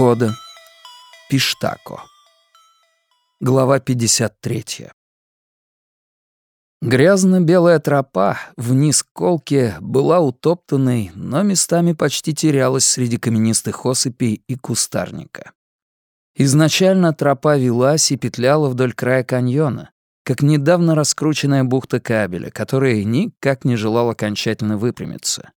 Кода. Пиштако. Глава 53. Грязно-белая тропа вниз к колке была утоптанной, но местами почти терялась среди каменистых осыпей и кустарника. Изначально тропа велась и петляла вдоль края каньона, как недавно раскрученная бухта кабеля, которая никак не желала окончательно выпрямиться.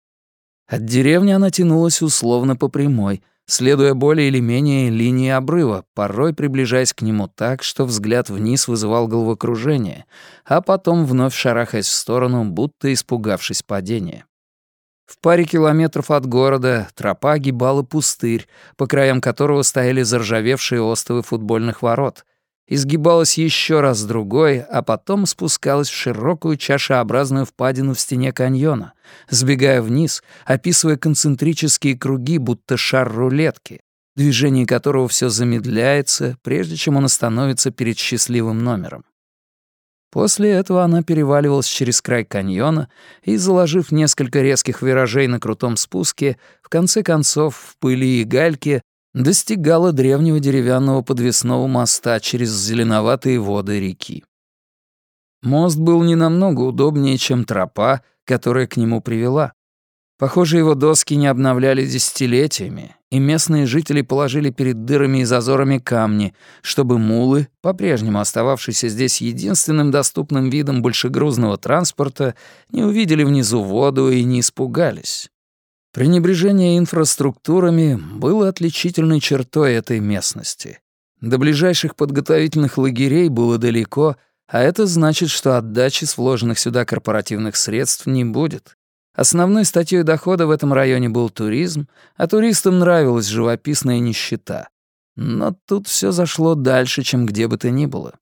От деревни она тянулась условно по прямой, следуя более или менее линии обрыва, порой приближаясь к нему так, что взгляд вниз вызывал головокружение, а потом вновь шарахаясь в сторону, будто испугавшись падения. В паре километров от города тропа огибала пустырь, по краям которого стояли заржавевшие остовы футбольных ворот, изгибалась еще раз другой, а потом спускалась в широкую чашеобразную впадину в стене каньона, сбегая вниз, описывая концентрические круги, будто шар рулетки, движение которого все замедляется, прежде чем он остановится перед счастливым номером. После этого она переваливалась через край каньона и, заложив несколько резких виражей на крутом спуске, в конце концов в пыли и гальке достигала древнего деревянного подвесного моста через зеленоватые воды реки. Мост был не намного удобнее, чем тропа, которая к нему привела. Похоже, его доски не обновляли десятилетиями, и местные жители положили перед дырами и зазорами камни, чтобы мулы, по-прежнему остававшиеся здесь единственным доступным видом большегрузного транспорта, не увидели внизу воду и не испугались. Пренебрежение инфраструктурами было отличительной чертой этой местности. До ближайших подготовительных лагерей было далеко, а это значит, что отдачи с вложенных сюда корпоративных средств не будет. Основной статьей дохода в этом районе был туризм, а туристам нравилась живописная нищета. Но тут все зашло дальше, чем где бы то ни было.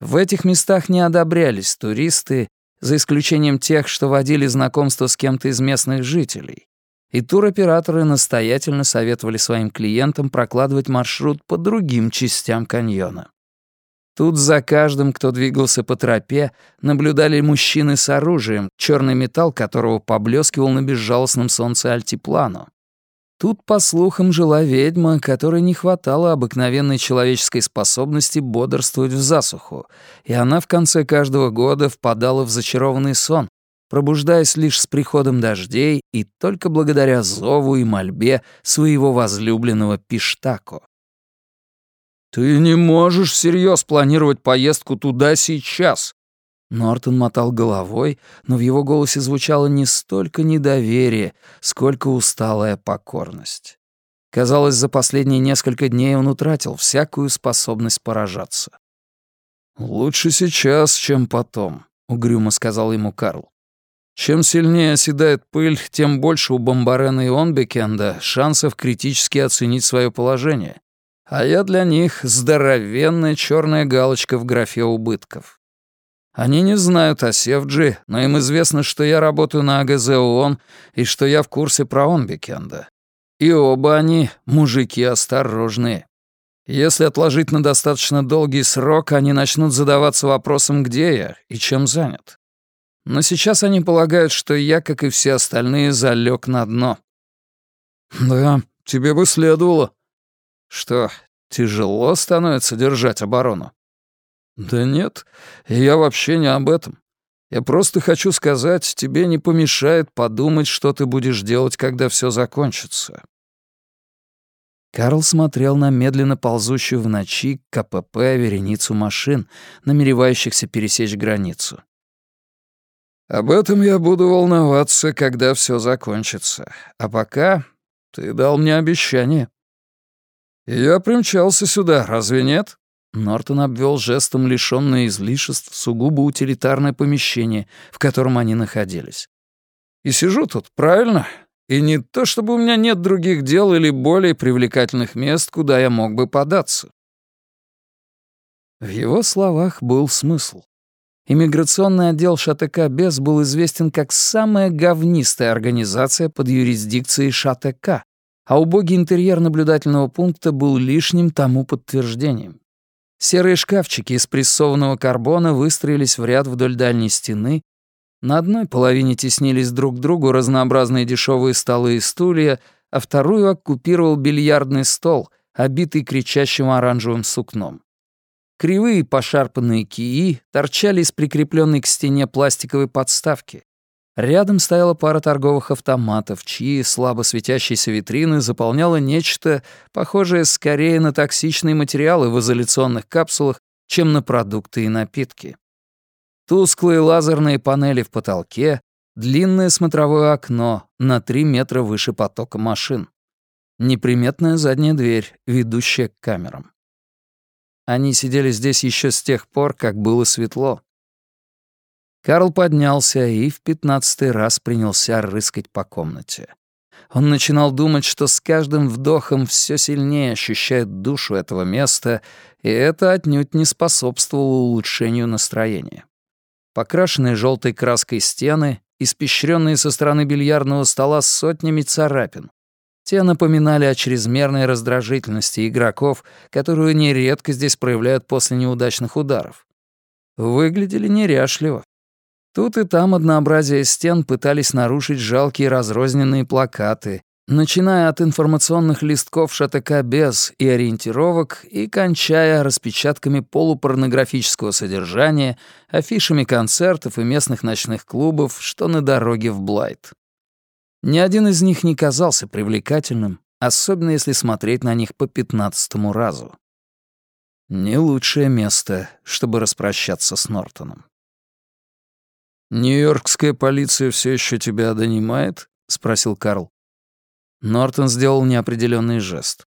В этих местах не одобрялись туристы, за исключением тех, что водили знакомство с кем-то из местных жителей и туроператоры настоятельно советовали своим клиентам прокладывать маршрут по другим частям каньона. Тут за каждым, кто двигался по тропе, наблюдали мужчины с оружием, черный металл которого поблескивал на безжалостном солнце альтиплану. Тут, по слухам, жила ведьма, которой не хватало обыкновенной человеческой способности бодрствовать в засуху, и она в конце каждого года впадала в зачарованный сон, пробуждаясь лишь с приходом дождей и только благодаря зову и мольбе своего возлюбленного Пиштако. «Ты не можешь всерьез планировать поездку туда сейчас!» Нортон мотал головой, но в его голосе звучало не столько недоверие, сколько усталая покорность. Казалось, за последние несколько дней он утратил всякую способность поражаться. «Лучше сейчас, чем потом», — угрюмо сказал ему Карл. Чем сильнее оседает пыль, тем больше у Бомбарена и Онбекенда шансов критически оценить свое положение. А я для них здоровенная черная галочка в графе убытков. Они не знают о Севджи, но им известно, что я работаю на АГЗ ООН и что я в курсе про Онбекенда. И оба они мужики осторожные. Если отложить на достаточно долгий срок, они начнут задаваться вопросом, где я и чем занят. Но сейчас они полагают, что я, как и все остальные, залег на дно. Да, тебе бы следовало. Что, тяжело становится держать оборону? Да нет, я вообще не об этом. Я просто хочу сказать, тебе не помешает подумать, что ты будешь делать, когда все закончится. Карл смотрел на медленно ползущую в ночи КПП вереницу машин, намеревающихся пересечь границу. Об этом я буду волноваться, когда все закончится. А пока ты дал мне обещание. Я примчался сюда, разве нет? Нортон обвел жестом лишённое излишеств сугубо утилитарное помещение, в котором они находились. И сижу тут, правильно? И не то, чтобы у меня нет других дел или более привлекательных мест, куда я мог бы податься. В его словах был смысл. Иммиграционный отдел ШАТК БЕС был известен как самая говнистая организация под юрисдикцией ШАТК, а убогий интерьер наблюдательного пункта был лишним тому подтверждением. Серые шкафчики из прессованного карбона выстроились в ряд вдоль дальней стены, на одной половине теснились друг к другу разнообразные дешевые столы и стулья, а вторую оккупировал бильярдный стол, обитый кричащим оранжевым сукном. Кривые пошарпанные кии торчали из прикрепленной к стене пластиковой подставки. Рядом стояла пара торговых автоматов, чьи слабо светящиеся витрины заполняло нечто, похожее скорее на токсичные материалы в изоляционных капсулах, чем на продукты и напитки. Тусклые лазерные панели в потолке, длинное смотровое окно на три метра выше потока машин. Неприметная задняя дверь, ведущая к камерам. Они сидели здесь еще с тех пор, как было светло. Карл поднялся и в пятнадцатый раз принялся рыскать по комнате. Он начинал думать, что с каждым вдохом все сильнее ощущает душу этого места, и это отнюдь не способствовало улучшению настроения. Покрашенные желтой краской стены, испещренные со стороны бильярдного стола сотнями царапин. Те напоминали о чрезмерной раздражительности игроков, которую нередко здесь проявляют после неудачных ударов. Выглядели неряшливо. Тут и там однообразие стен пытались нарушить жалкие разрозненные плакаты, начиная от информационных листков ШТК без и ориентировок и кончая распечатками полупорнографического содержания, афишами концертов и местных ночных клубов, что на дороге в Блайт. Ни один из них не казался привлекательным, особенно если смотреть на них по пятнадцатому разу. Не лучшее место, чтобы распрощаться с Нортоном. «Нью-Йоркская полиция все еще тебя донимает?» — спросил Карл. Нортон сделал неопределенный жест.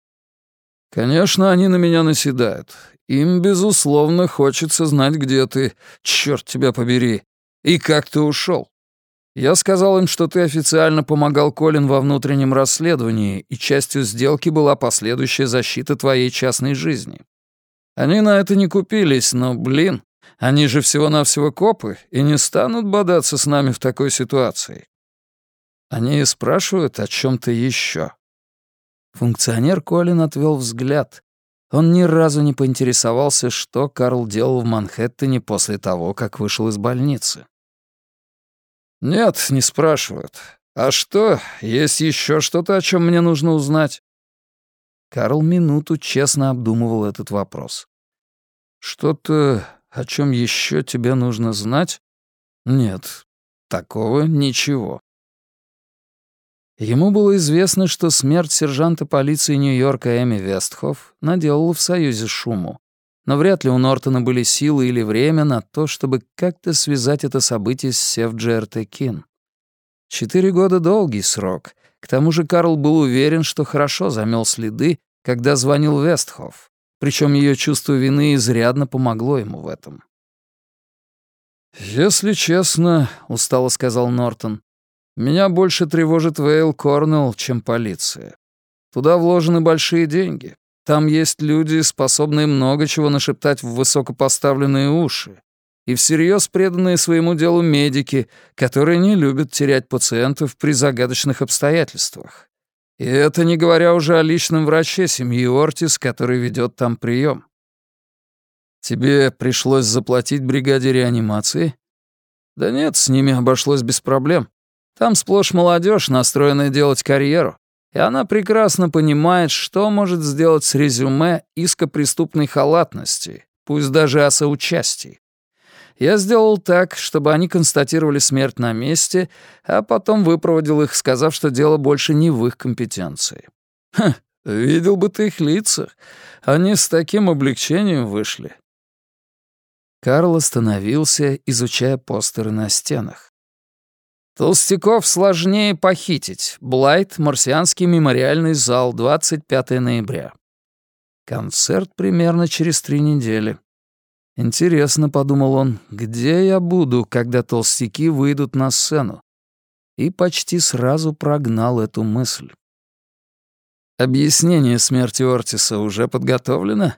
«Конечно, они на меня наседают. Им, безусловно, хочется знать, где ты, черт тебя побери, и как ты ушел. Я сказал им, что ты официально помогал Колин во внутреннем расследовании, и частью сделки была последующая защита твоей частной жизни. Они на это не купились, но, блин, они же всего-навсего копы и не станут бодаться с нами в такой ситуации. Они спрашивают о чем-то еще. Функционер Колин отвел взгляд. Он ни разу не поинтересовался, что Карл делал в Манхэттене после того, как вышел из больницы. «Нет, не спрашивают. А что, есть еще что-то, о чем мне нужно узнать?» Карл минуту честно обдумывал этот вопрос. «Что-то о чем еще тебе нужно знать? Нет, такого ничего. Ему было известно, что смерть сержанта полиции Нью-Йорка Эми Вестхоф наделала в Союзе шуму, но вряд ли у Нортона были силы или время на то, чтобы как-то связать это событие с Сев Кин. Четыре года — долгий срок. К тому же Карл был уверен, что хорошо замел следы, когда звонил Вестхоф. Причем ее чувство вины изрядно помогло ему в этом. «Если честно», — устало сказал Нортон, «меня больше тревожит Вейл Корнелл, чем полиция. Туда вложены большие деньги. Там есть люди, способные много чего нашептать в высокопоставленные уши, и всерьез преданные своему делу медики, которые не любят терять пациентов при загадочных обстоятельствах. И это не говоря уже о личном враче семьи Ортис, который ведет там прием. Тебе пришлось заплатить бригаде реанимации? Да нет, с ними обошлось без проблем. Там сплошь молодежь, настроенная делать карьеру. И она прекрасно понимает, что может сделать с резюме иска преступной халатности, пусть даже о соучастии. Я сделал так, чтобы они констатировали смерть на месте, а потом выпроводил их, сказав, что дело больше не в их компетенции. Ха, видел бы ты их лица. Они с таким облегчением вышли. Карл остановился, изучая постеры на стенах. Толстяков сложнее похитить. Блайт, Марсианский мемориальный зал, 25 ноября. Концерт примерно через три недели. Интересно, подумал он, где я буду, когда толстяки выйдут на сцену? И почти сразу прогнал эту мысль. Объяснение смерти Ортиса уже подготовлено?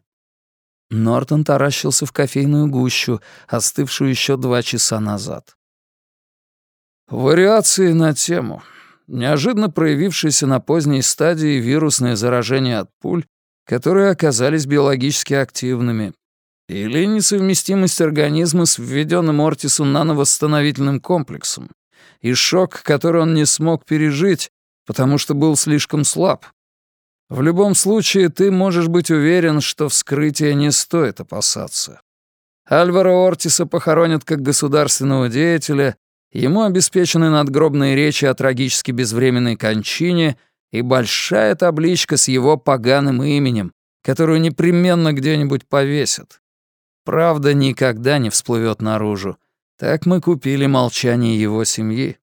Нортон таращился в кофейную гущу, остывшую еще два часа назад. Вариации на тему. Неожиданно проявившееся на поздней стадии вирусное заражение от пуль, которые оказались биологически активными, или несовместимость организма с введенным Ортису нановосстановительным комплексом. И шок, который он не смог пережить, потому что был слишком слаб. В любом случае, ты можешь быть уверен, что вскрытия не стоит опасаться. Альвара Ортиса похоронят как государственного деятеля, ему обеспечены надгробные речи о трагически безвременной кончине и большая табличка с его поганым именем, которую непременно где-нибудь повесят. Правда никогда не всплывет наружу. Так мы купили молчание его семьи.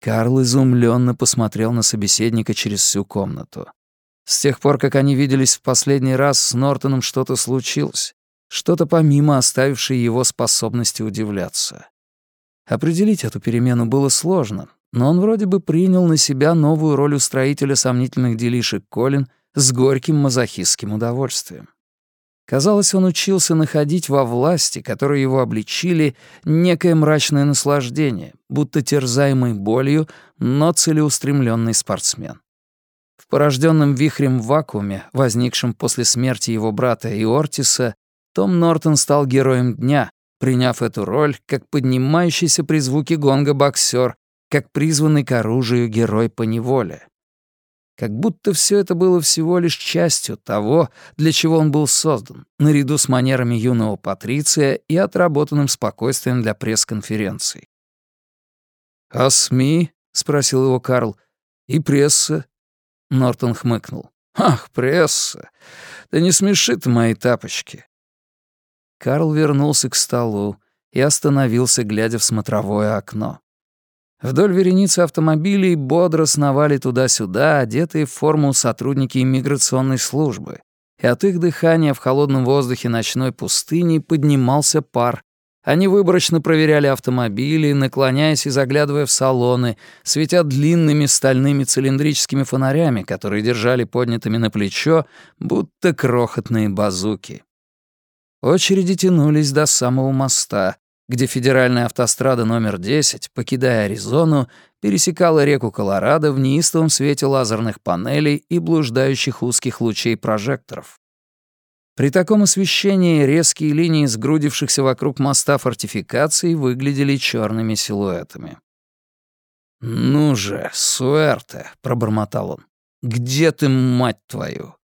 Карл изумленно посмотрел на собеседника через всю комнату. С тех пор, как они виделись в последний раз, с Нортоном что-то случилось. Что-то помимо оставившей его способности удивляться. Определить эту перемену было сложно, но он вроде бы принял на себя новую роль устроителя сомнительных делишек Колин с горьким мазохистским удовольствием. Казалось, он учился находить во власти, которой его обличили, некое мрачное наслаждение, будто терзаемый болью, но целеустремленный спортсмен. В порожденном вихрем вакууме, возникшем после смерти его брата Иортиса, том Нортон стал героем дня, приняв эту роль как поднимающийся при звуке гонга боксер, как призванный к оружию герой по неволе как будто все это было всего лишь частью того, для чего он был создан, наряду с манерами юного патриция и отработанным спокойствием для пресс-конференций. «А СМИ?» — спросил его Карл. «И пресса?» Нортон хмыкнул. «Ах, пресса! Да не смеши ты мои тапочки!» Карл вернулся к столу и остановился, глядя в смотровое окно. Вдоль вереницы автомобилей бодро сновали туда-сюда, одетые в форму сотрудники иммиграционной службы, и от их дыхания в холодном воздухе ночной пустыни поднимался пар. Они выборочно проверяли автомобили, наклоняясь и заглядывая в салоны, светя длинными стальными цилиндрическими фонарями, которые держали поднятыми на плечо, будто крохотные базуки. Очереди тянулись до самого моста, где федеральная автострада номер 10, покидая Аризону, пересекала реку Колорадо в неистовом свете лазерных панелей и блуждающих узких лучей прожекторов. При таком освещении резкие линии сгрудившихся вокруг моста фортификаций выглядели черными силуэтами. «Ну же, Суэрте», — пробормотал он, — «где ты, мать твою?»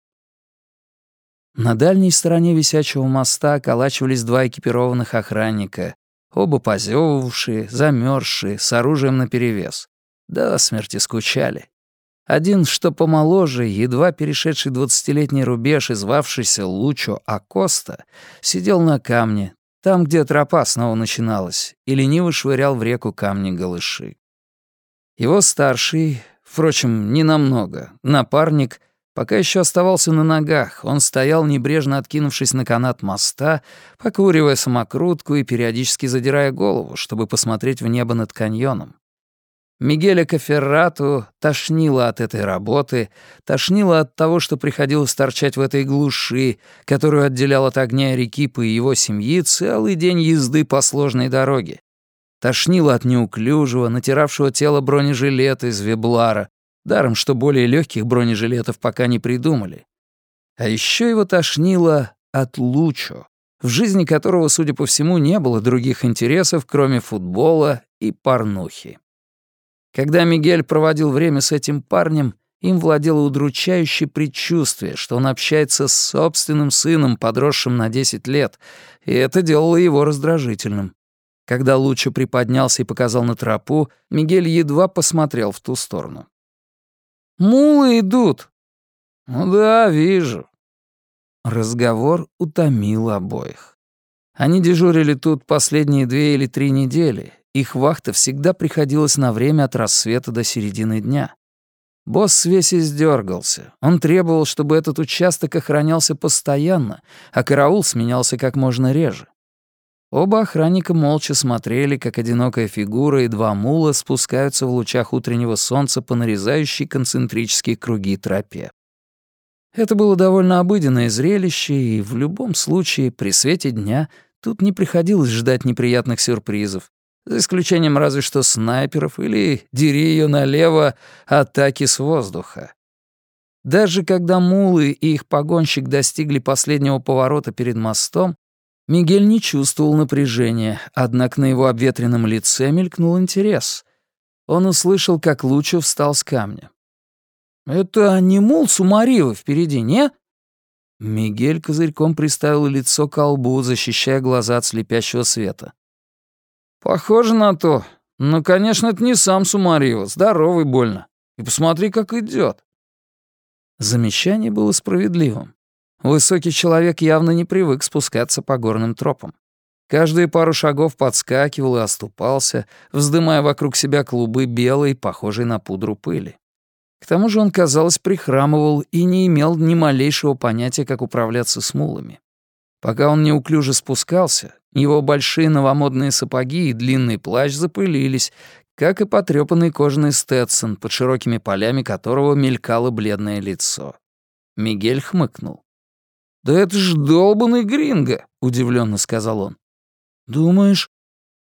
На дальней стороне висячего моста околачивались два экипированных охранника, Оба позевывавшие, замерзшие, с оружием наперевес. Да, смерти скучали. Один, что помоложе, едва перешедший двадцатилетний рубеж и звавшийся Лучо Акоста, сидел на камне, там, где тропа снова начиналась, и лениво швырял в реку камни-галыши. Его старший, впрочем, ненамного, напарник — Пока еще оставался на ногах, он стоял, небрежно откинувшись на канат моста, покуривая самокрутку и периодически задирая голову, чтобы посмотреть в небо над каньоном. Мигеля Каферрату тошнило от этой работы, тошнило от того, что приходилось торчать в этой глуши, которую отделял от огня Рекипа и его семьи целый день езды по сложной дороге. Тошнило от неуклюжего, натиравшего тело бронежилета из веблара, Даром, что более легких бронежилетов пока не придумали. А еще его тошнило от Лучо, в жизни которого, судя по всему, не было других интересов, кроме футбола и порнухи. Когда Мигель проводил время с этим парнем, им владело удручающее предчувствие, что он общается с собственным сыном, подросшим на 10 лет, и это делало его раздражительным. Когда Лучо приподнялся и показал на тропу, Мигель едва посмотрел в ту сторону. Мулы идут». «Ну да, вижу». Разговор утомил обоих. Они дежурили тут последние две или три недели. Их вахта всегда приходилась на время от рассвета до середины дня. Босс с веси сдергался. Он требовал, чтобы этот участок охранялся постоянно, а караул сменялся как можно реже. Оба охранника молча смотрели, как одинокая фигура и два мула спускаются в лучах утреннего солнца по нарезающей концентрические круги тропе. Это было довольно обыденное зрелище, и в любом случае при свете дня тут не приходилось ждать неприятных сюрпризов, за исключением разве что снайперов или, дери ее налево, атаки с воздуха. Даже когда мулы и их погонщик достигли последнего поворота перед мостом, Мигель не чувствовал напряжения, однако на его обветренном лице мелькнул интерес. он услышал, как Лучо встал с камня. «Это не мул Сумарива впереди, не?» Мигель козырьком приставил лицо к лбу, защищая глаза от слепящего света. «Похоже на то. Но, конечно, это не сам Сумарива. Здоровый больно. И посмотри, как идет. Замечание было справедливым. Высокий человек явно не привык спускаться по горным тропам. Каждые пару шагов подскакивал и оступался, вздымая вокруг себя клубы белой, похожей на пудру пыли. К тому же он, казалось, прихрамывал и не имел ни малейшего понятия, как управляться с мулами. Пока он неуклюже спускался, его большие новомодные сапоги и длинный плащ запылились, как и потрёпанный кожаный Сtetсон, под широкими полями которого мелькало бледное лицо. Мигель хмыкнул. «Да это ж долбанный гринго», — удивленно сказал он. «Думаешь?»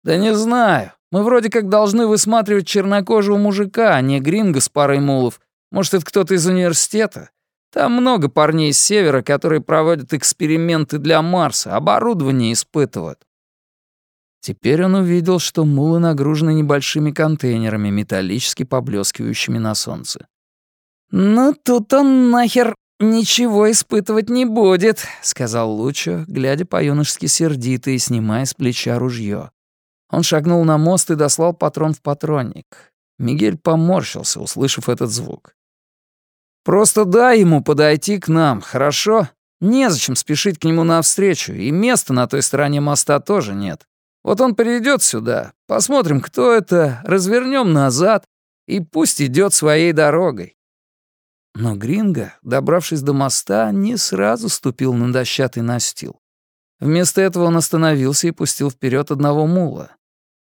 «Да не знаю. Мы вроде как должны высматривать чернокожего мужика, а не гринго с парой мулов. Может, это кто-то из университета? Там много парней с севера, которые проводят эксперименты для Марса, оборудование испытывают. Теперь он увидел, что мулы нагружены небольшими контейнерами, металлически поблескивающими на солнце. «Ну, тут он нахер ничего испытывать не будет», — сказал Лучо, глядя по-юношески сердито и снимая с плеча ружье. Он шагнул на мост и дослал патрон в патронник. Мигель поморщился, услышав этот звук. «Просто дай ему подойти к нам, хорошо? Незачем спешить к нему навстречу, и места на той стороне моста тоже нет. Вот он придет сюда, посмотрим, кто это, развернем назад, и пусть идет своей дорогой. Но Гринго, добравшись до моста, не сразу ступил на дощатый настил. Вместо этого он остановился и пустил вперед одного мула.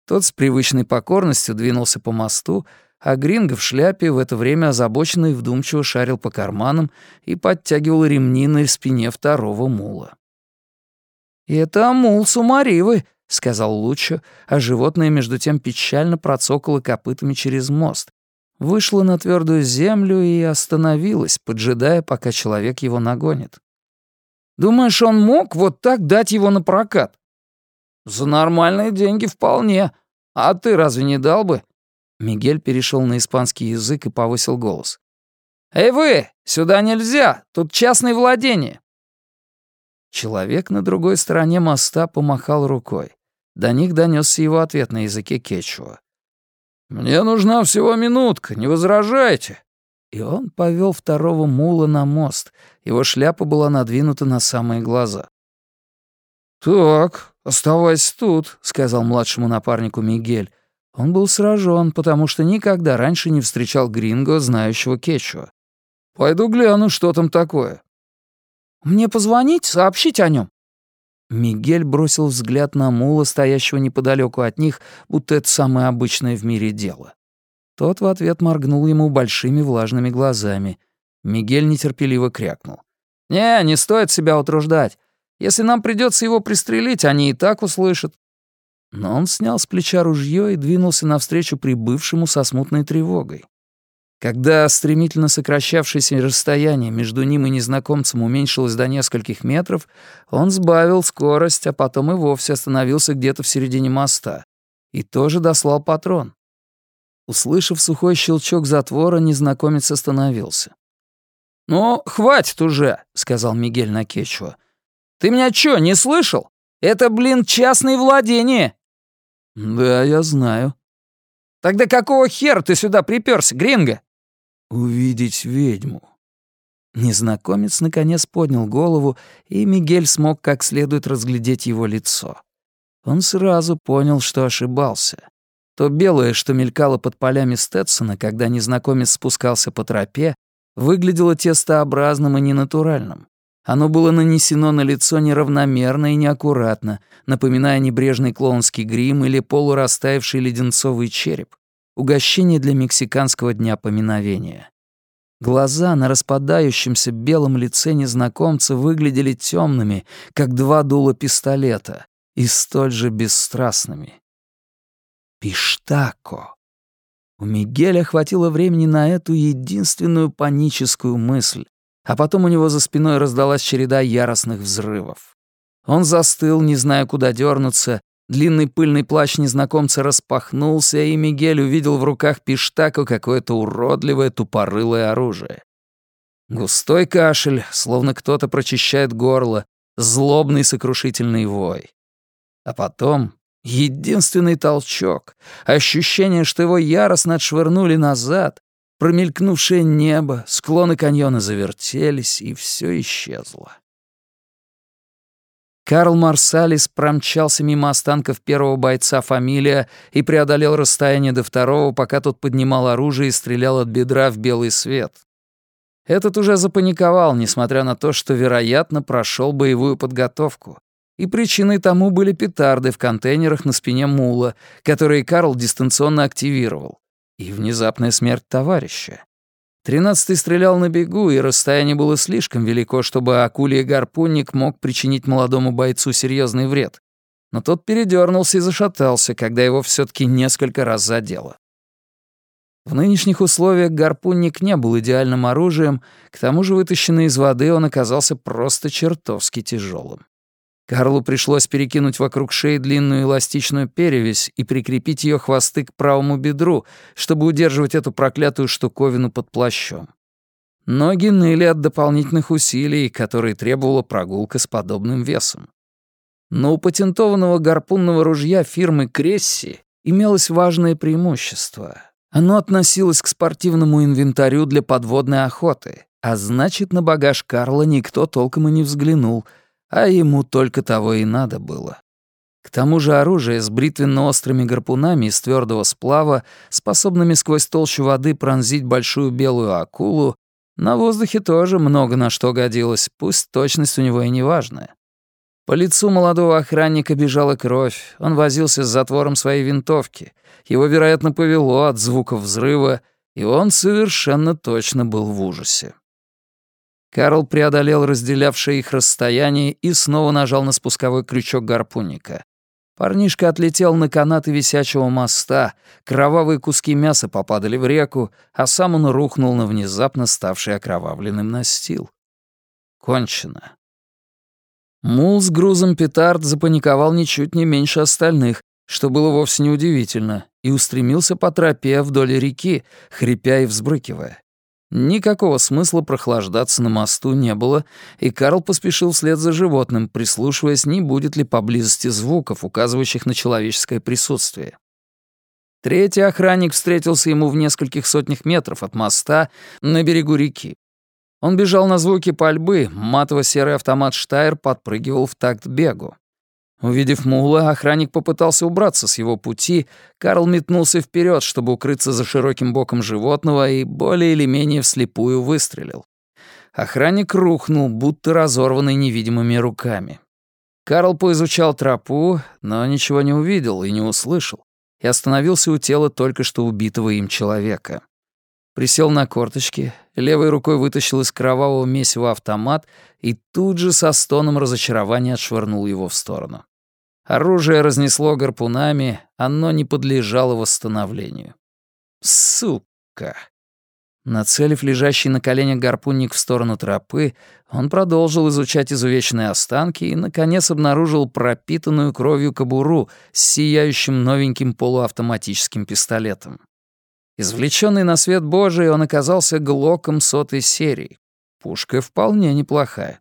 Тот с привычной покорностью двинулся по мосту, а Гринго в шляпе в это время озабоченно и вдумчиво шарил по карманам и подтягивал ремни на спине второго мула. «Это мул Сумаривы», — сказал Лучо, а животное между тем печально процокало копытами через мост. Вышло на твердую землю и остановилось, поджидая, пока человек его нагонит. «Думаешь, он мог вот так дать его на прокат?» «За нормальные деньги вполне. А ты разве не дал бы?» Мигель перешел на испанский язык и повысил голос. «Эй вы, сюда нельзя, тут частное владение». Человек на другой стороне моста помахал рукой. До них донесся его ответ на языке кечуа. «Мне нужна всего минутка, не возражайте». И он повел второго мула на мост. Его шляпа была надвинута на самые глаза. «Так, оставайся тут», — сказал младшему напарнику Мигель. Он был сражен, потому что никогда раньше не встречал гринго, знающего кечуа. «Пойду гляну, что там такое». «Мне позвонить, сообщить о нем. Мигель бросил взгляд на мула, стоящего неподалеку от них, будто это самое обычное в мире дело. Тот в ответ моргнул ему большими влажными глазами. Мигель нетерпеливо крякнул. «Не, не стоит себя утруждать. Если нам придется его пристрелить, они и так услышат». Но он снял с плеча ружье и двинулся навстречу прибывшему со смутной тревогой. Когда стремительно сокращавшееся расстояние между ним и незнакомцем уменьшилось до нескольких метров, он сбавил скорость, а потом и вовсе остановился где-то в середине моста. И тоже дослал патрон. Услышав сухой щелчок затвора, незнакомец остановился. «Ну, хватит уже», — сказал Мигель на Кечуа. «Ты меня чё, не слышал? Это, блин, частное владение!» «Да, я знаю». «Тогда какого хера ты сюда припёрся, гринго?» Увидеть ведьму. Незнакомец наконец поднял голову, и Мигель смог как следует разглядеть его лицо. Он сразу понял, что ошибался. То белое, что мелькало под полями Стетсона, когда незнакомец спускался по тропе, выглядело тестообразным и ненатуральным. Оно было нанесено на лицо неравномерно и неаккуратно, напоминая небрежный клоунский грим или полурастаявший леденцовый череп угощение для мексиканского дня поминовения. Глаза на распадающемся белом лице незнакомца выглядели темными, как два дула пистолета, и столь же бесстрастными. Пиштако. У Мигеля хватило времени на эту единственную паническую мысль, а потом у него за спиной раздалась череда яростных взрывов. Он застыл, не зная, куда дернуться, Длинный пыльный плащ незнакомца распахнулся, и Мигель увидел в руках пиштаку какое-то уродливое тупорылое оружие. Густой кашель, словно кто-то прочищает горло, злобный сокрушительный вой. А потом единственный толчок, ощущение, что его яростно отшвырнули назад, промелькнувшее небо, склоны каньона завертелись, и все исчезло. Карл Марсалис промчался мимо останков первого бойца «Фамилия» и преодолел расстояние до второго, пока тот поднимал оружие и стрелял от бедра в белый свет. Этот уже запаниковал, несмотря на то, что, вероятно, прошел боевую подготовку. И причиной тому были петарды в контейнерах на спине мула, которые Карл дистанционно активировал. И внезапная смерть товарища. Тринадцатый стрелял на бегу, и расстояние было слишком велико, чтобы акулий гарпунник мог причинить молодому бойцу серьезный вред. Но тот передернулся и зашатался, когда его все таки несколько раз задело. В нынешних условиях гарпунник не был идеальным оружием, к тому же вытащенный из воды он оказался просто чертовски тяжелым. Карлу пришлось перекинуть вокруг шеи длинную эластичную перевязь и прикрепить ее хвосты к правому бедру, чтобы удерживать эту проклятую штуковину под плащом. Ноги ныли от дополнительных усилий, которые требовала прогулка с подобным весом. Но у патентованного гарпунного ружья фирмы Кресси имелось важное преимущество. Оно относилось к спортивному инвентарю для подводной охоты, а значит, на багаж Карла никто толком и не взглянул — а ему только того и надо было. К тому же оружие с бритвенно-острыми гарпунами из твердого сплава, способными сквозь толщу воды пронзить большую белую акулу, на воздухе тоже много на что годилось, пусть точность у него и не важная. По лицу молодого охранника бежала кровь, он возился с затвором своей винтовки, его, вероятно, повело от звуков взрыва, и он совершенно точно был в ужасе. Карл преодолел разделявшее их расстояние и снова нажал на спусковой крючок гарпунника. Парнишка отлетел на канаты висячего моста, кровавые куски мяса попадали в реку, а сам он рухнул на внезапно ставший окровавленным настил. Кончено. Мул с грузом петард запаниковал ничуть не меньше остальных, что было вовсе неудивительно, и устремился по тропе вдоль реки, хрипя и взбрыкивая. Никакого смысла прохлаждаться на мосту не было, и Карл поспешил вслед за животным, прислушиваясь, не будет ли поблизости звуков, указывающих на человеческое присутствие. Третий охранник встретился ему в нескольких сотнях метров от моста на берегу реки. Он бежал на звуки пальбы, матово-серый автомат «Штайр» подпрыгивал в такт бегу. Увидев Мула, охранник попытался убраться с его пути, Карл метнулся вперед, чтобы укрыться за широким боком животного и более или менее вслепую выстрелил. Охранник рухнул, будто разорванный невидимыми руками. Карл поизучал тропу, но ничего не увидел и не услышал, и остановился у тела только что убитого им человека. Присел на корточки, левой рукой вытащил из кровавого месива автомат и тут же со стоном разочарования отшвырнул его в сторону. Оружие разнесло гарпунами, оно не подлежало восстановлению. Сука! Нацелив лежащий на коленях гарпунник в сторону тропы, он продолжил изучать изувеченные останки и, наконец, обнаружил пропитанную кровью кобуру с сияющим новеньким полуавтоматическим пистолетом. Извлеченный на свет Божий, он оказался глоком сотой серии. Пушка вполне неплохая.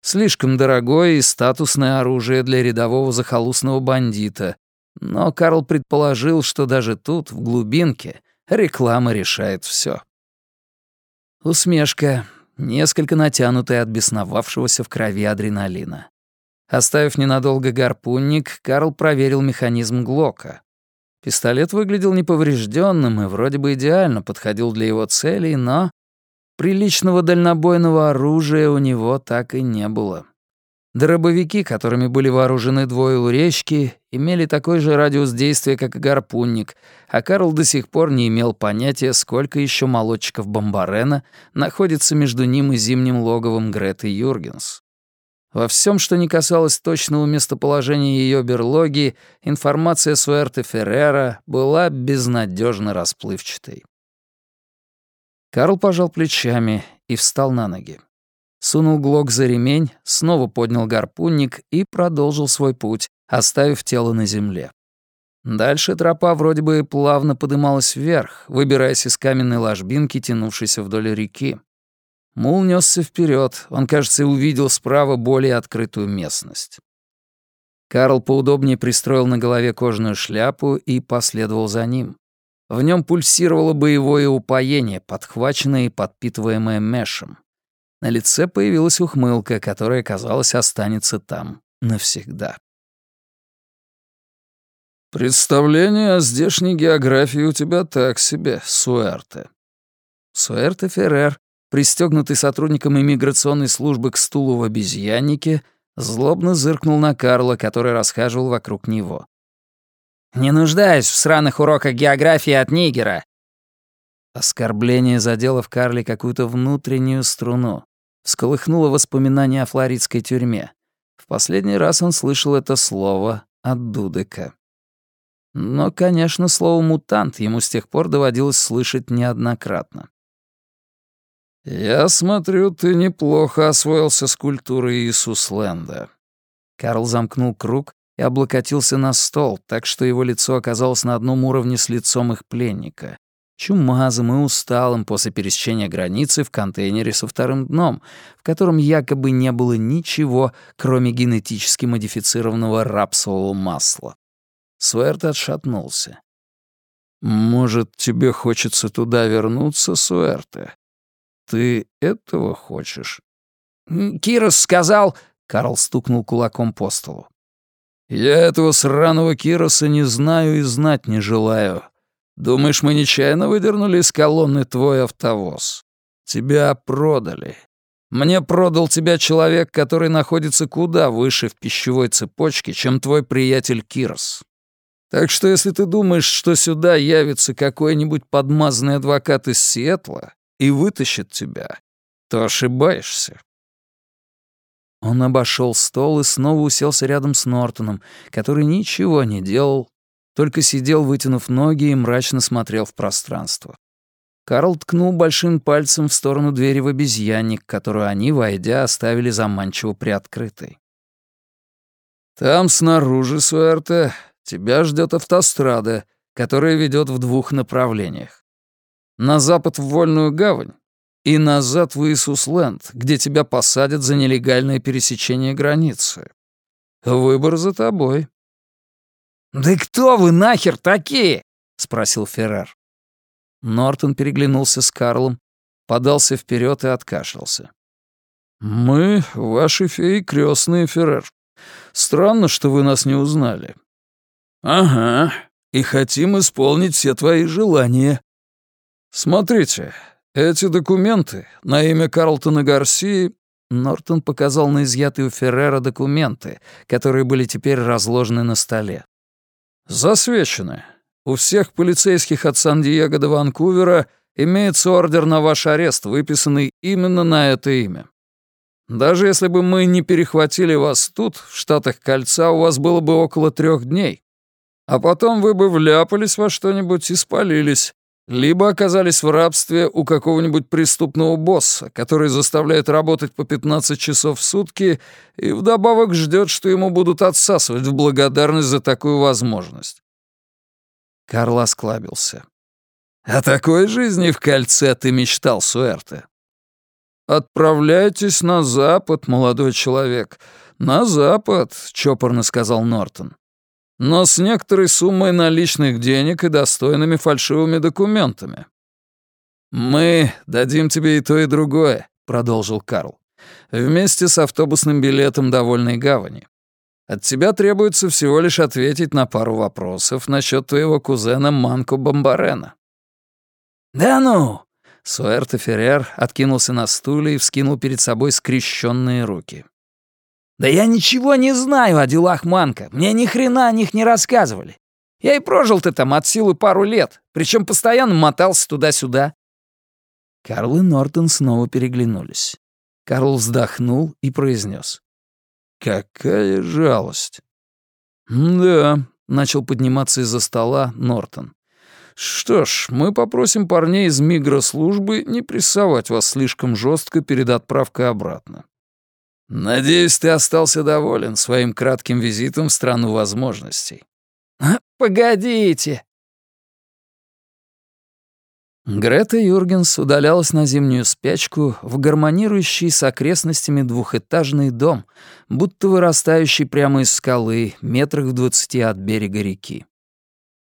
Слишком дорогое и статусное оружие для рядового захолустного бандита. Но Карл предположил, что даже тут, в глубинке, реклама решает все. Усмешка, несколько натянутая от бесновавшегося в крови адреналина. Оставив ненадолго гарпунник, Карл проверил механизм Глока. Пистолет выглядел неповрежденным и вроде бы идеально подходил для его целей, но Приличного дальнобойного оружия у него так и не было. Дробовики, которыми были вооружены двое у речки, имели такой же радиус действия, как и гарпунник, а Карл до сих пор не имел понятия, сколько еще молодчиков Бомбарена находится между ним и зимним логовом Греты Юргенс. Во всем, что не касалось точного местоположения ее берлоги, информация Суэрте Феррера была безнадежно расплывчатой. Карл пожал плечами и встал на ноги. Сунул глок за ремень, снова поднял гарпунник и продолжил свой путь, оставив тело на земле. Дальше тропа вроде бы плавно подымалась вверх, выбираясь из каменной ложбинки, тянувшейся вдоль реки. Мул несся вперед, он, кажется, увидел справа более открытую местность. Карл поудобнее пристроил на голове кожаную шляпу и последовал за ним. В нем пульсировало боевое упоение, подхваченное и подпитываемое мешем. На лице появилась ухмылка, которая, казалось, останется там навсегда. «Представление о здешней географии у тебя так себе, Суэрте». Суэрте Феррер, пристегнутый сотрудником иммиграционной службы к стулу в обезьяннике, злобно зыркнул на Карла, который расхаживал вокруг него. «Не нуждаюсь в сраных уроках географии от Нигера». Оскорбление задело в Карле какую-то внутреннюю струну, всколыхнуло воспоминания о флоридской тюрьме. В последний раз он слышал это слово от Дудека. Но, конечно, слово «мутант» ему с тех пор доводилось слышать неоднократно. «Я смотрю, ты неплохо освоился с культурой Иисусленда». Карл замкнул круг и облокотился на стол, так что его лицо оказалось на одном уровне с лицом их пленника. Чумазым и усталым после пересечения границы в контейнере со вторым дном, в котором якобы не было ничего, кроме генетически модифицированного рапсового масла. Суэрт отшатнулся. «Может, тебе хочется туда вернуться, Суэрте? Ты этого хочешь?» «Кирос сказал...» — Карл стукнул кулаком по столу. «Я этого сраного Кироса не знаю и знать не желаю. Думаешь, мы нечаянно выдернули из колонны твой автовоз? Тебя продали. Мне продал тебя человек, который находится куда выше в пищевой цепочке, чем твой приятель Кирос. Так что если ты думаешь, что сюда явится какой-нибудь подмазанный адвокат из Сиэтла и вытащит тебя, то ошибаешься. Он обошел стол и снова уселся рядом с Нортоном, который ничего не делал, только сидел, вытянув ноги и мрачно смотрел в пространство. Карл ткнул большим пальцем в сторону двери в обезьянник, которую они, войдя, оставили заманчиво приоткрытой. «Там снаружи, Суэрте, Тебя ждет автострада, которая ведет в двух направлениях. На запад в Вольную гавань и назад в Иисусленд, где тебя посадят за нелегальное пересечение границы. Выбор за тобой». «Да кто вы нахер такие?» — спросил Феррер. Нортон переглянулся с Карлом, подался вперед и откашлялся. «Мы — ваши феи крестные, Феррер. Странно, что вы нас не узнали. «Ага, и хотим исполнить все твои желания». «Смотрите, эти документы на имя Карлтона Гарсии...» Нортон показал на изъятые у Феррера документы, которые были теперь разложены на столе. «Засвечены. У всех полицейских от Сан-Диего до Ванкувера имеется ордер на ваш арест, выписанный именно на это имя. Даже если бы мы не перехватили вас тут, в Штатах Кольца, у вас было бы около трех дней. А потом вы бы вляпались во что-нибудь и спалились. Либо оказались в рабстве у какого-нибудь преступного босса, который заставляет работать по 15 часов в сутки и вдобавок ждет, что ему будут отсасывать в благодарность за такую возможность. Карл осклабился. «О такой жизни в кольце ты мечтал, Суэрте?» «Отправляйтесь на запад, молодой человек. На запад», — чопорно сказал Нортон но с некоторой суммой наличных денег и достойными фальшивыми документами. «Мы дадим тебе и то, и другое», — продолжил Карл, «вместе с автобусным билетом до Вольной гавани. От тебя требуется всего лишь ответить на пару вопросов насчет твоего кузена Манко Бомбарена». «Да ну!» Суэрте Феррер откинулся на стуле и вскинул перед собой скрещенные руки. «Да я ничего не знаю о делах Манка. Мне ни хрена о них не рассказывали. Я и прожил-то там от силы пару лет, причем постоянно мотался туда-сюда». Карл и Нортон снова переглянулись. Карл вздохнул и произнес. «Какая жалость!» «Да», — начал подниматься из-за стола Нортон. «Что ж, мы попросим парней из мигрослужбы не прессовать вас слишком жестко перед отправкой обратно. «Надеюсь, ты остался доволен своим кратким визитом в страну возможностей». «Погодите!» Грета Юргенс удалялась на зимнюю спячку в гармонирующий с окрестностями двухэтажный дом, будто вырастающий прямо из скалы, метрах в двадцати от берега реки.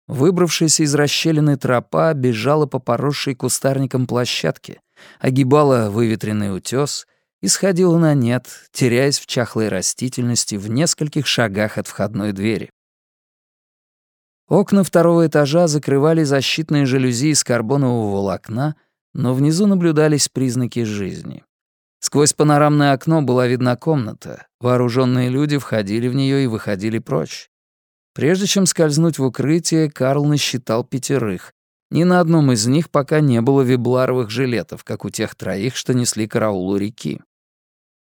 Выбравшаяся из расщелины тропа бежала по поросшей кустарником площадке, огибала выветренный утес и на нет, теряясь в чахлой растительности в нескольких шагах от входной двери. Окна второго этажа закрывали защитные жалюзи из карбонового волокна, но внизу наблюдались признаки жизни. Сквозь панорамное окно была видна комната. Вооруженные люди входили в нее и выходили прочь. Прежде чем скользнуть в укрытие, Карл насчитал пятерых. Ни на одном из них пока не было вибларовых жилетов, как у тех троих, что несли караул у реки.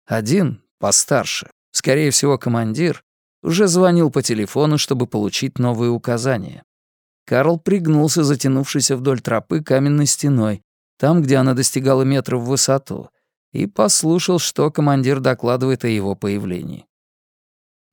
Один, постарше, скорее всего, командир, уже звонил по телефону, чтобы получить новые указания. Карл пригнулся, затянувшийся вдоль тропы каменной стеной, там, где она достигала метров в высоту, и послушал, что командир докладывает о его появлении.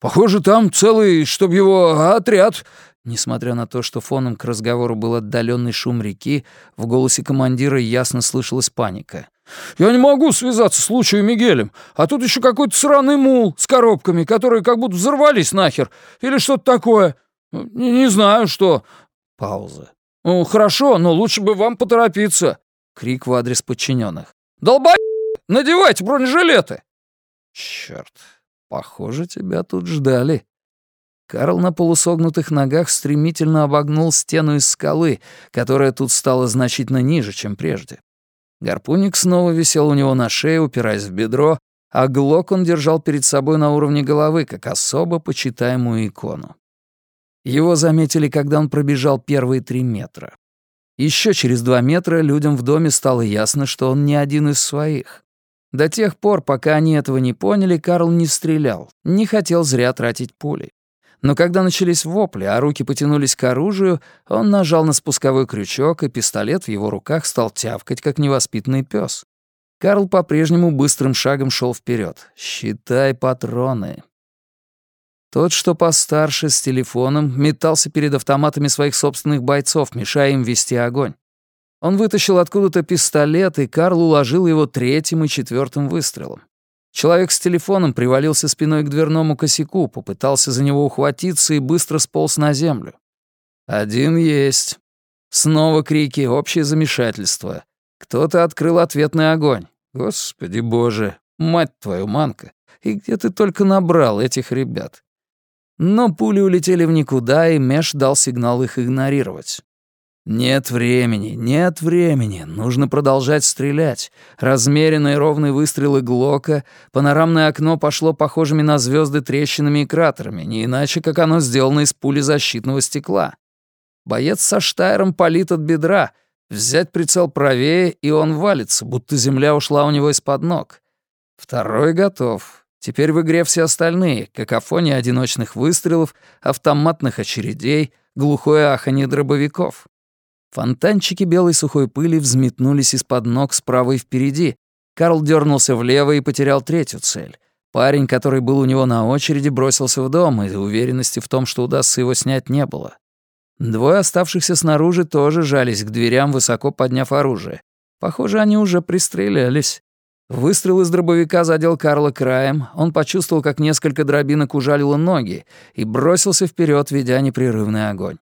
«Похоже, там целый, чтоб его, отряд!» Несмотря на то, что фоном к разговору был отдаленный шум реки, в голосе командира ясно слышалась паника. Я не могу связаться с Лучей Мигелем, а тут еще какой-то сраный мул с коробками, которые как будто взорвались нахер, или что-то такое. Не, не знаю, что...» Пауза. «Ну, хорошо, но лучше бы вам поторопиться». Крик в адрес подчиненных. «Долбай! Надевайте бронежилеты!» Черт, похоже, тебя тут ждали. Карл на полусогнутых ногах стремительно обогнул стену из скалы, которая тут стала значительно ниже, чем прежде. Гарпунник снова висел у него на шее, упираясь в бедро, а глок он держал перед собой на уровне головы, как особо почитаемую икону. Его заметили, когда он пробежал первые три метра. Еще через два метра людям в доме стало ясно, что он не один из своих. До тех пор, пока они этого не поняли, Карл не стрелял, не хотел зря тратить пули. Но когда начались вопли, а руки потянулись к оружию, он нажал на спусковой крючок, и пистолет в его руках стал тявкать, как невоспитанный пес. Карл по-прежнему быстрым шагом шел вперед. «Считай патроны». Тот, что постарше, с телефоном, метался перед автоматами своих собственных бойцов, мешая им вести огонь. Он вытащил откуда-то пистолет, и Карл уложил его третьим и четвертым выстрелом. Человек с телефоном привалился спиной к дверному косяку, попытался за него ухватиться и быстро сполз на землю. Один есть. Снова крики, общее замешательство. Кто-то открыл ответный огонь. Господи боже, мать твою, Манка, и где ты только набрал этих ребят? Но пули улетели в никуда, и Меш дал сигнал их игнорировать. Нет времени, нет времени. Нужно продолжать стрелять. Размеренные ровные выстрелы Глока, панорамное окно пошло похожими на звезды трещинами и кратерами, не иначе, как оно сделано из пули защитного стекла. Боец со Штайром палит от бедра. Взять прицел правее, и он валится, будто земля ушла у него из-под ног. Второй готов. Теперь в игре все остальные, какофония одиночных выстрелов, автоматных очередей, глухое аханье дробовиков. Фонтанчики белой сухой пыли взметнулись из-под ног справа и впереди. Карл дернулся влево и потерял третью цель. Парень, который был у него на очереди, бросился в дом, и уверенности в том, что удастся его снять, не было. Двое оставшихся снаружи тоже жались к дверям, высоко подняв оружие. Похоже, они уже пристрелялись. Выстрел из дробовика задел Карла краем, он почувствовал, как несколько дробинок ужалило ноги, и бросился вперед, ведя непрерывный огонь.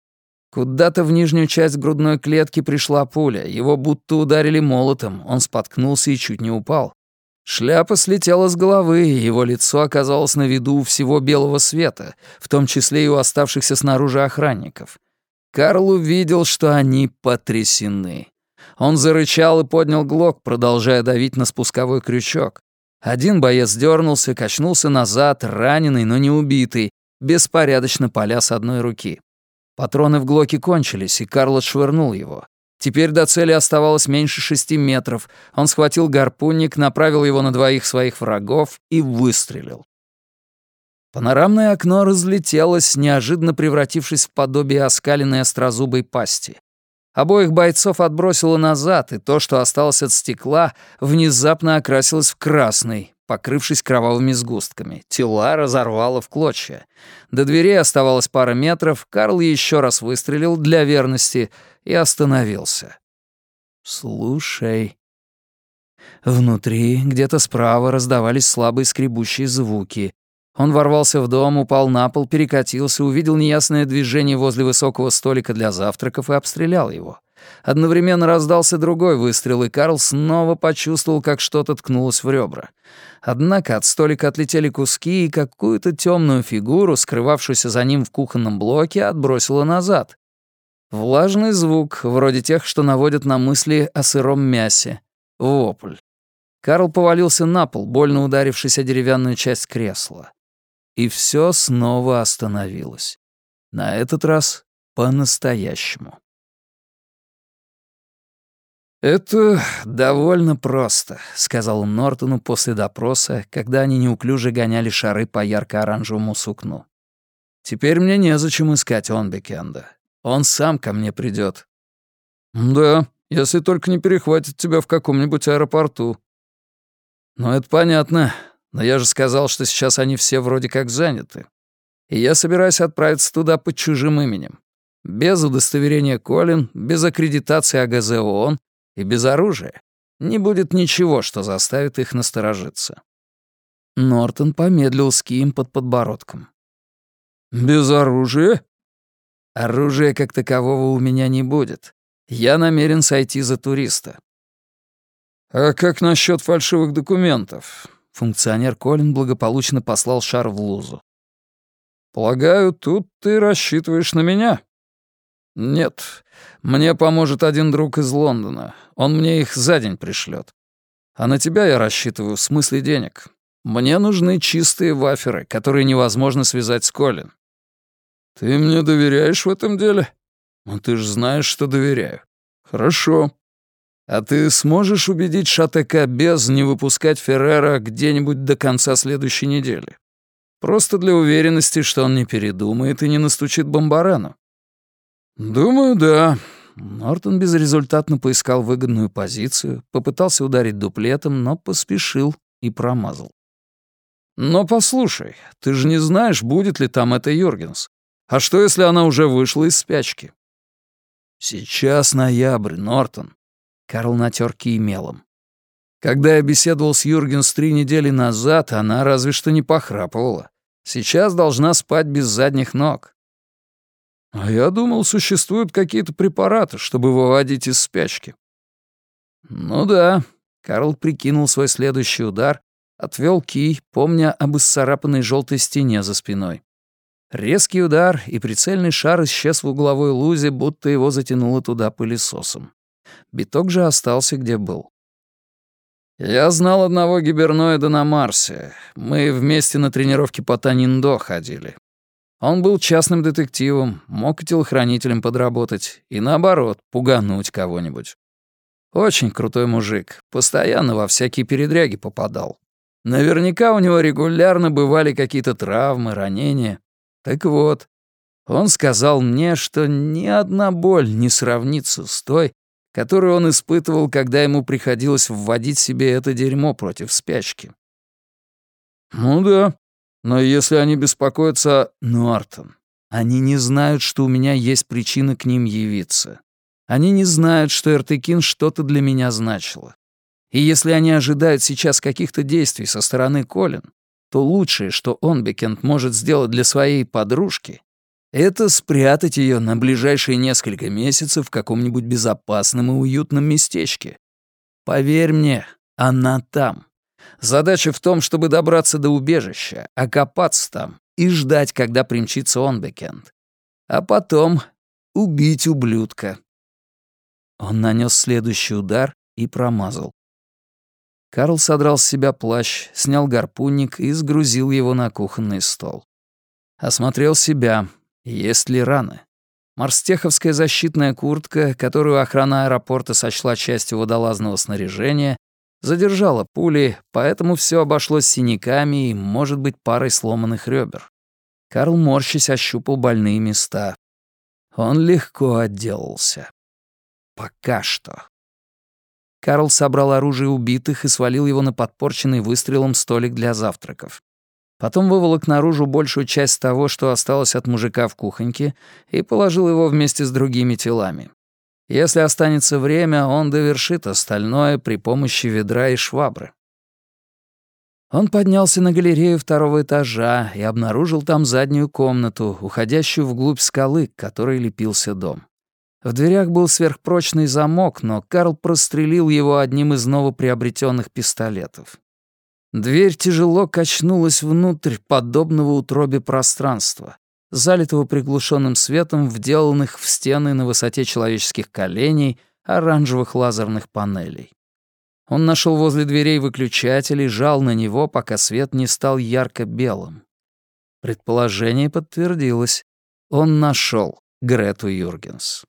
Куда-то в нижнюю часть грудной клетки пришла пуля, его будто ударили молотом, он споткнулся и чуть не упал. Шляпа слетела с головы, и его лицо оказалось на виду у всего белого света, в том числе и у оставшихся снаружи охранников. Карл увидел, что они потрясены. Он зарычал и поднял глок, продолжая давить на спусковой крючок. Один боец дернулся, качнулся назад, раненый, но не убитый, беспорядочно поля с одной руки. Патроны в Глоке кончились, и Карл отшвырнул его. Теперь до цели оставалось меньше шести метров. Он схватил гарпунник, направил его на двоих своих врагов и выстрелил. Панорамное окно разлетелось, неожиданно превратившись в подобие оскаленной острозубой пасти. Обоих бойцов отбросило назад, и то, что осталось от стекла, внезапно окрасилось в красный. Покрывшись кровавыми сгустками. Тела разорвало в клочья. До дверей оставалось пара метров, Карл еще раз выстрелил для верности и остановился. «Слушай». Внутри, где-то справа, раздавались слабые скребущие звуки. Он ворвался в дом, упал на пол, перекатился, увидел неясное движение возле высокого столика для завтраков и обстрелял его. Одновременно раздался другой выстрел, и Карл снова почувствовал, как что-то ткнулось в ребра. Однако от столика отлетели куски, и какую-то темную фигуру, скрывавшуюся за ним в кухонном блоке, отбросило назад. Влажный звук, вроде тех, что наводят на мысли о сыром мясе. Вопль. Карл повалился на пол, больно ударившись о деревянную часть кресла. И все снова остановилось. На этот раз по-настоящему. «Это довольно просто», — сказал он Нортону после допроса, когда они неуклюже гоняли шары по ярко-оранжевому сукну. «Теперь мне незачем искать Онбекенда. Он сам ко мне придет. «Да, если только не перехватит тебя в каком-нибудь аэропорту». «Ну, это понятно, но я же сказал, что сейчас они все вроде как заняты. И я собираюсь отправиться туда под чужим именем. Без удостоверения Колин, без аккредитации АГЗ ООН и без оружия. Не будет ничего, что заставит их насторожиться». Нортон помедлил с кием под подбородком. «Без оружия?» Оружия как такового у меня не будет. Я намерен сойти за туриста». «А как насчет фальшивых документов?» Функционер Колин благополучно послал шар в лузу. «Полагаю, тут ты рассчитываешь на меня?» «Нет, мне поможет один друг из Лондона. Он мне их за день пришлет. А на тебя я рассчитываю в смысле денег. Мне нужны чистые ваферы, которые невозможно связать с Колин. «Ты мне доверяешь в этом деле?» «Ну, ты же знаешь, что доверяю». «Хорошо. А ты сможешь убедить Шатека без не выпускать Феррера где-нибудь до конца следующей недели? Просто для уверенности, что он не передумает и не настучит Бомбарену». «Думаю, да». Нортон безрезультатно поискал выгодную позицию, попытался ударить дуплетом, но поспешил и промазал. «Но послушай, ты же не знаешь, будет ли там это Юргенс. А что, если она уже вышла из спячки? Сейчас ноябрь, Нортон. Карл натер мелом. Когда я беседовал с Юргенс три недели назад, она разве что не похрапывала. Сейчас должна спать без задних ног. А я думал, существуют какие-то препараты, чтобы выводить из спячки. Ну да, Карл прикинул свой следующий удар, отвел кий, помня об исцарапанной желтой стене за спиной. Резкий удар, и прицельный шар исчез в угловой лузе, будто его затянуло туда пылесосом. Биток же остался, где был. «Я знал одного гиберноида на Марсе. Мы вместе на тренировки по Таниндо ходили. Он был частным детективом, мог телохранителем подработать, и наоборот, пугануть кого-нибудь. Очень крутой мужик, постоянно во всякие передряги попадал. Наверняка у него регулярно бывали какие-то травмы, ранения. Так вот, он сказал мне, что ни одна боль не сравнится с той, которую он испытывал, когда ему приходилось вводить себе это дерьмо против спячки. «Ну да, но если они беспокоятся, Нуартон, они не знают, что у меня есть причина к ним явиться. Они не знают, что Эртыкин что-то для меня значило. И если они ожидают сейчас каких-то действий со стороны Колин, то лучшее, что он, Бекент, может сделать для своей подружки, это спрятать ее на ближайшие несколько месяцев в каком-нибудь безопасном и уютном местечке. Поверь мне, она там. Задача в том, чтобы добраться до убежища, окопаться там и ждать, когда примчится он, Бекент. А потом убить ублюдка. Он нанес следующий удар и промазал. Карл содрал с себя плащ, снял гарпунник и сгрузил его на кухонный стол. Осмотрел себя, есть ли раны. Марстеховская защитная куртка, которую охрана аэропорта сочла частью водолазного снаряжения, задержала пули, поэтому все обошлось синяками и, может быть, парой сломанных ребер. Карл, морщись, ощупал больные места. Он легко отделался. Пока что. Карл собрал оружие убитых и свалил его на подпорченный выстрелом столик для завтраков. Потом выволок наружу большую часть того, что осталось от мужика в кухоньке, и положил его вместе с другими телами. Если останется время, он довершит остальное при помощи ведра и швабры. Он поднялся на галерею второго этажа и обнаружил там заднюю комнату, уходящую вглубь скалы, к которой лепился дом. В дверях был сверхпрочный замок, но Карл прострелил его одним из новоприобретенных пистолетов. Дверь тяжело качнулась внутрь подобного утробе пространства, залитого приглушенным светом, вделанных в стены на высоте человеческих коленей оранжевых лазерных панелей. Он нашел возле дверей выключатель и жал на него, пока свет не стал ярко-белым. Предположение подтвердилось. Он нашел Грету Юргенс.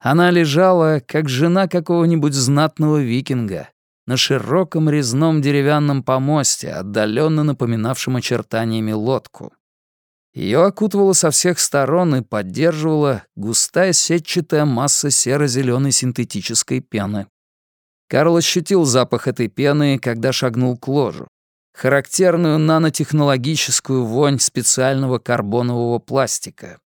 Она лежала, как жена какого-нибудь знатного викинга, на широком резном деревянном помосте, отдаленно напоминавшем очертаниями лодку. Ее окутывала со всех сторон и поддерживала густая сетчатая масса серо-зеленой синтетической пены. Карл ощутил запах этой пены, когда шагнул к ложу. Характерную нанотехнологическую вонь специального карбонового пластика.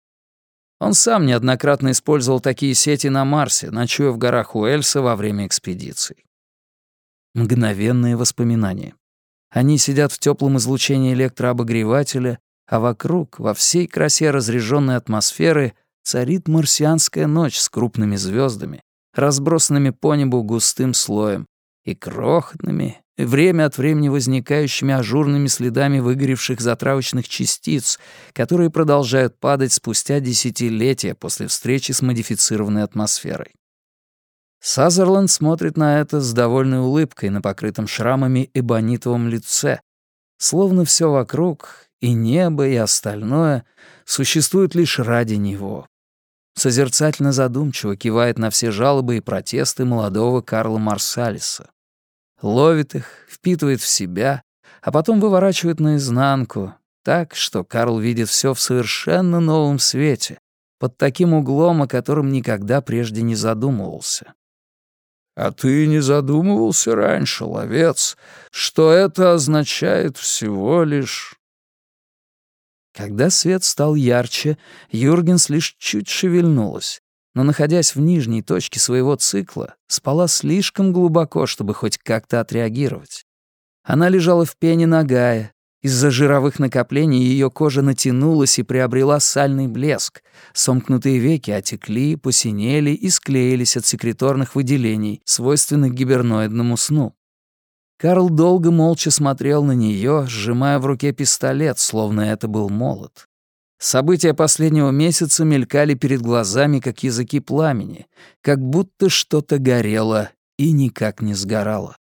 Он сам неоднократно использовал такие сети на Марсе, ночуя в горах Уэльса во время экспедиций. Мгновенные воспоминания. Они сидят в теплом излучении электрообогревателя, а вокруг, во всей красе разреженной атмосферы, царит марсианская ночь с крупными звездами, разбросанными по небу густым слоем, и крохотными, время от времени возникающими ажурными следами выгоревших затравочных частиц, которые продолжают падать спустя десятилетия после встречи с модифицированной атмосферой. Сазерленд смотрит на это с довольной улыбкой на покрытом шрамами эбонитовом лице, словно все вокруг, и небо, и остальное, существует лишь ради него, созерцательно задумчиво кивает на все жалобы и протесты молодого Карла Марсалиса. Ловит их, впитывает в себя, а потом выворачивает наизнанку, так, что Карл видит все в совершенно новом свете, под таким углом, о котором никогда прежде не задумывался. «А ты не задумывался раньше, ловец, что это означает всего лишь когда свет стал ярче, Юргенс лишь чуть шевельнулась, но, находясь в нижней точке своего цикла, спала слишком глубоко, чтобы хоть как-то отреагировать. Она лежала в пене нагая. Из-за жировых накоплений ее кожа натянулась и приобрела сальный блеск. Сомкнутые веки отекли, посинели и склеились от секреторных выделений, свойственных гиберноидному сну. Карл долго молча смотрел на нее, сжимая в руке пистолет, словно это был молот. События последнего месяца мелькали перед глазами, как языки пламени, как будто что-то горело и никак не сгорало.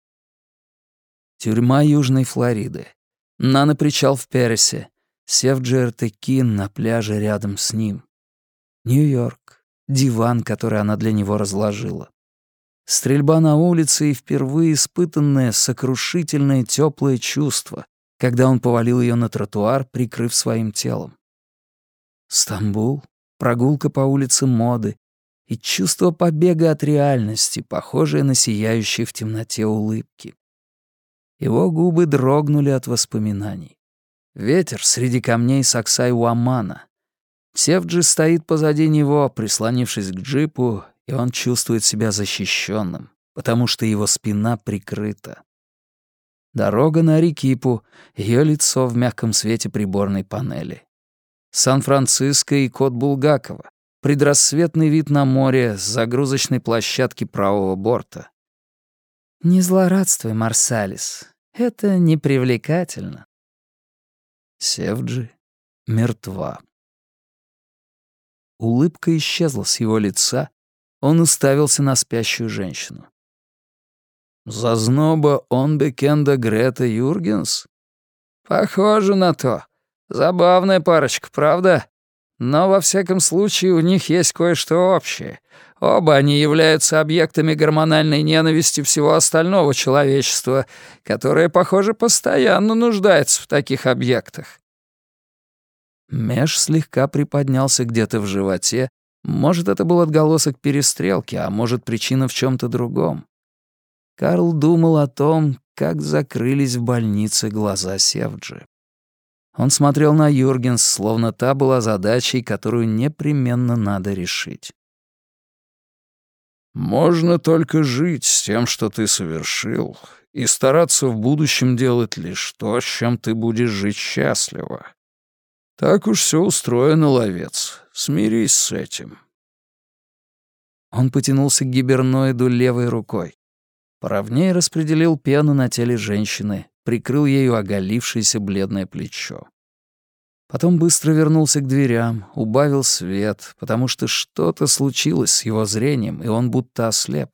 Тюрьма Южной Флориды. Нано-причал в Пересе. Сев Кин на пляже рядом с ним. Нью-Йорк. Диван, который она для него разложила. Стрельба на улице и впервые испытанное сокрушительное теплое чувство, когда он повалил ее на тротуар, прикрыв своим телом. Стамбул, прогулка по улице моды и чувство побега от реальности, похожее на сияющие в темноте улыбки. Его губы дрогнули от воспоминаний. Ветер среди камней Саксай-Уамана. Севджи стоит позади него, прислонившись к джипу, и он чувствует себя защищенным, потому что его спина прикрыта. Дорога на Арикипу, ее лицо в мягком свете приборной панели. Сан-Франциско и кот Булгакова, предрассветный вид на море с загрузочной площадки правого борта. «Не злорадствуй, Марсалис, это непривлекательно». Севджи мертва. Улыбка исчезла с его лица, он уставился на спящую женщину. «Зазноба он бекенда Грета Юргенс?» «Похоже на то. Забавная парочка, правда? Но во всяком случае у них есть кое-что общее. Оба они являются объектами гормональной ненависти всего остального человечества, которое, похоже, постоянно нуждается в таких объектах». Меж слегка приподнялся где-то в животе, Может, это был отголосок перестрелки, а может, причина в чем то другом. Карл думал о том, как закрылись в больнице глаза Севджи. Он смотрел на Юргенс, словно та была задачей, которую непременно надо решить. «Можно только жить с тем, что ты совершил, и стараться в будущем делать лишь то, с чем ты будешь жить счастливо. Так уж все устроено, ловец. Смирись с этим». Он потянулся к гиберноиду левой рукой. Поровнее распределил пену на теле женщины, прикрыл ею оголившееся бледное плечо. Потом быстро вернулся к дверям, убавил свет, потому что что-то случилось с его зрением, и он будто ослеп.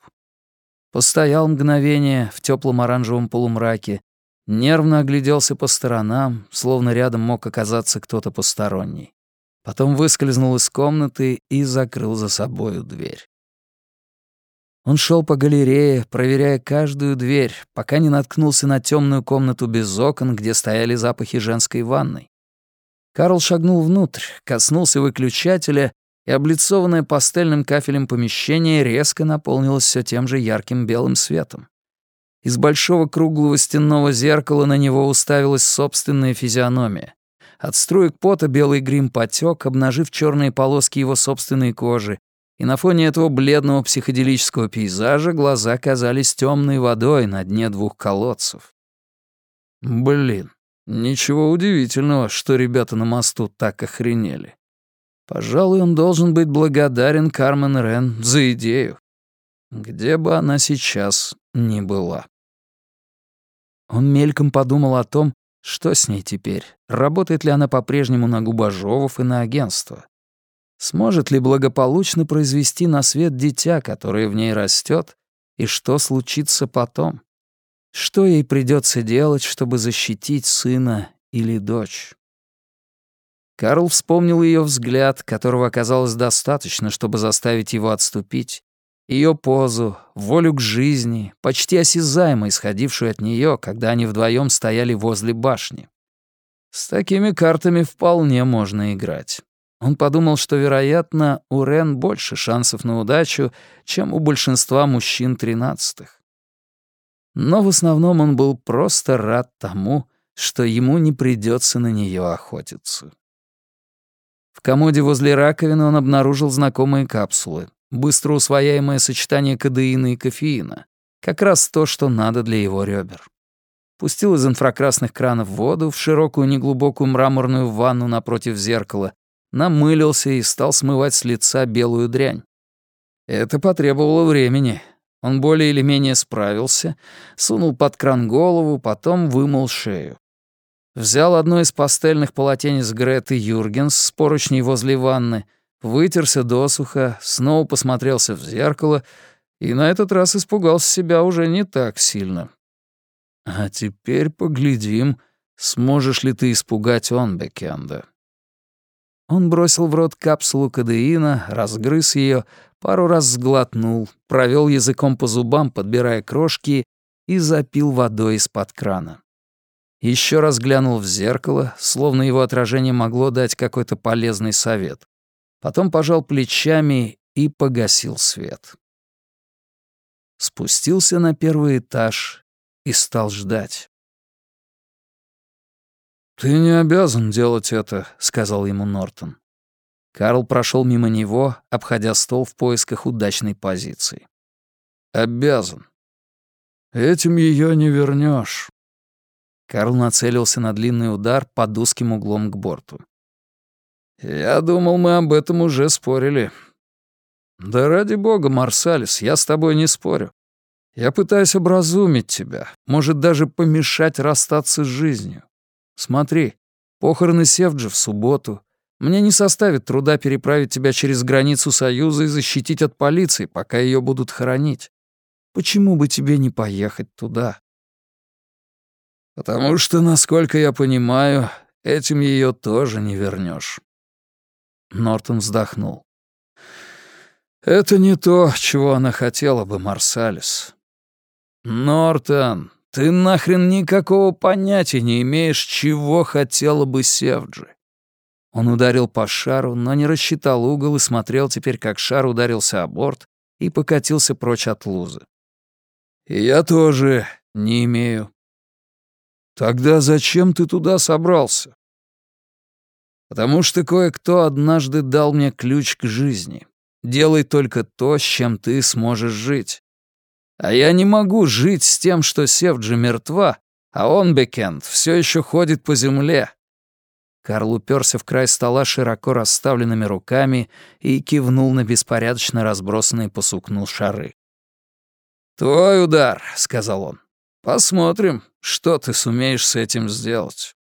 Постоял мгновение в теплом оранжевом полумраке, нервно огляделся по сторонам, словно рядом мог оказаться кто-то посторонний. Потом выскользнул из комнаты и закрыл за собою дверь. Он шел по галерее, проверяя каждую дверь, пока не наткнулся на темную комнату без окон, где стояли запахи женской ванной. Карл шагнул внутрь, коснулся выключателя, и облицованное пастельным кафелем помещение резко наполнилось все тем же ярким белым светом. Из большого круглого стенного зеркала на него уставилась собственная физиономия. От струек пота белый грим потек, обнажив черные полоски его собственной кожи, и на фоне этого бледного психоделического пейзажа глаза казались темной водой на дне двух колодцев. Блин, Ничего удивительного, что ребята на мосту так охренели. Пожалуй, он должен быть благодарен Кармен Рен за идею. Где бы она сейчас ни была. Он мельком подумал о том, что с ней теперь, работает ли она по-прежнему на губожовов и на агентство. Сможет ли благополучно произвести на свет дитя, которое в ней растет, и что случится потом? Что ей придется делать, чтобы защитить сына или дочь? Карл вспомнил ее взгляд, которого оказалось достаточно, чтобы заставить его отступить, ее позу, волю к жизни, почти осязаемо исходившую от нее, когда они вдвоем стояли возле башни. С такими картами вполне можно играть. Он подумал, что, вероятно, у Рен больше шансов на удачу, чем у большинства мужчин тринадцатых но в основном он был просто рад тому, что ему не придется на нее охотиться. В комоде возле раковины он обнаружил знакомые капсулы, быстро усвояемое сочетание кадеина и кофеина, как раз то, что надо для его ребер. Пустил из инфракрасных кранов воду в широкую неглубокую мраморную ванну напротив зеркала, намылился и стал смывать с лица белую дрянь. Это потребовало времени, он более или менее справился, сунул под кран голову, потом вымыл шею. Взял одно из пастельных полотенец Греты Юргенс с поручней возле ванны, вытерся досуха, снова посмотрелся в зеркало и на этот раз испугался себя уже не так сильно. А теперь поглядим, сможешь ли ты испугать Онбекенда. Он бросил в рот капсулу кадеина, разгрыз ее, пару раз сглотнул, провел языком по зубам, подбирая крошки, и запил водой из-под крана. Еще раз глянул в зеркало, словно его отражение могло дать какой-то полезный совет. Потом пожал плечами и погасил свет. Спустился на первый этаж и стал ждать. «Ты не обязан делать это», — сказал ему Нортон. Карл прошел мимо него, обходя стол в поисках удачной позиции. «Обязан. Этим ее не вернешь. Карл нацелился на длинный удар под узким углом к борту. «Я думал, мы об этом уже спорили». «Да ради бога, Марсалис, я с тобой не спорю. Я пытаюсь образумить тебя, может, даже помешать расстаться с жизнью. Смотри, похороны Севджи в субботу. Мне не составит труда переправить тебя через границу Союза и защитить от полиции, пока ее будут хоронить. Почему бы тебе не поехать туда? Потому что, насколько я понимаю, этим ее тоже не вернешь. Нортон вздохнул. Это не то, чего она хотела бы, Марсалис. Нортон, ты нахрен никакого понятия не имеешь, чего хотела бы Севджи. Он ударил по шару, но не рассчитал угол и смотрел теперь, как шар ударился о борт и покатился прочь от лузы. «И я тоже не имею». «Тогда зачем ты туда собрался?» «Потому что кое-кто однажды дал мне ключ к жизни. Делай только то, с чем ты сможешь жить. А я не могу жить с тем, что Севджи мертва, а он, Бекенд, все еще ходит по земле». Карл уперся в край стола широко расставленными руками и кивнул на беспорядочно разбросанные по сукну шары. «Твой удар», — сказал он. «Посмотрим, что ты сумеешь с этим сделать».